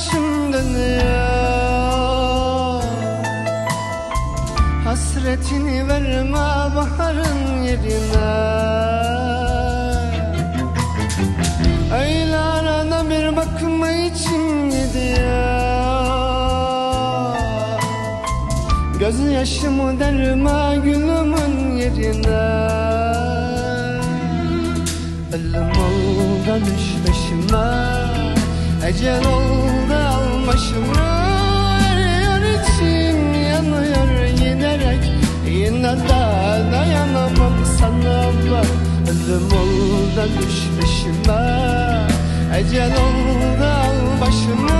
Başım dönüyor Hasretini verme baharın yerine. Öyle arada bir bakma içim gidiyor Göz yaşımı derme gülümün yerine. Ölüm oldu düş peşime. Ecel oldu al başımı Eriyor içim yanıyor giderek. Yine de dayanamam sana bak Ölüm oldu düş Ecel oldu al başımı.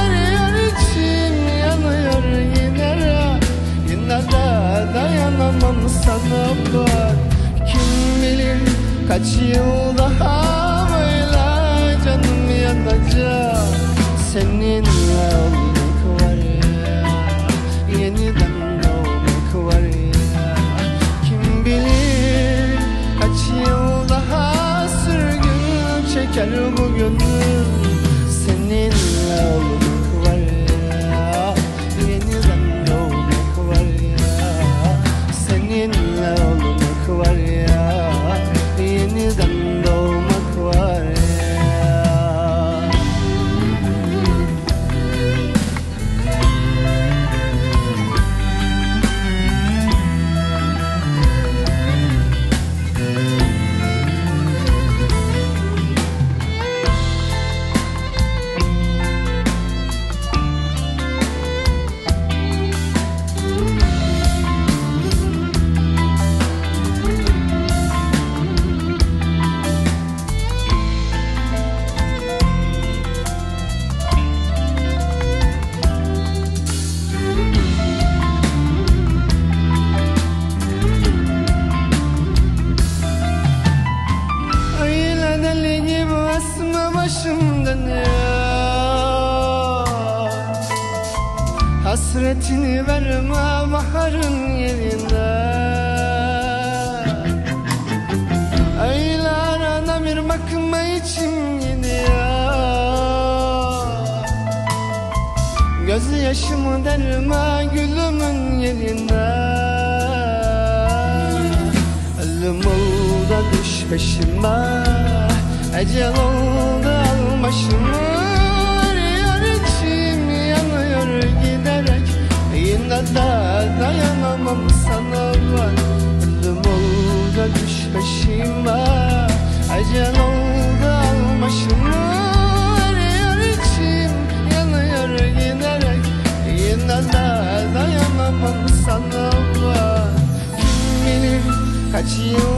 Eriyor içim yanıyor giderek. Yine de dayanamam sana bak Kim bilir kaç yıl daha böyle canım yanacak. Seninle sürgün çeker bu gönül Seninle olmak asma başım dönüyor Hasretini verme baharın yerine Öyle arada bir bakma içim gidiyor. Göz yaşımı derme gülümün yerine Ölüm oldu düş peşime Ecel oldu al başımı içim yanıyor giderek. Yine de dayanamam sana var. Ölüm oldu düş peşime. Ecel oldu al başımı içim yanıyor giderek. Yine de dayanamam sana var. Kim bilir kaç yıl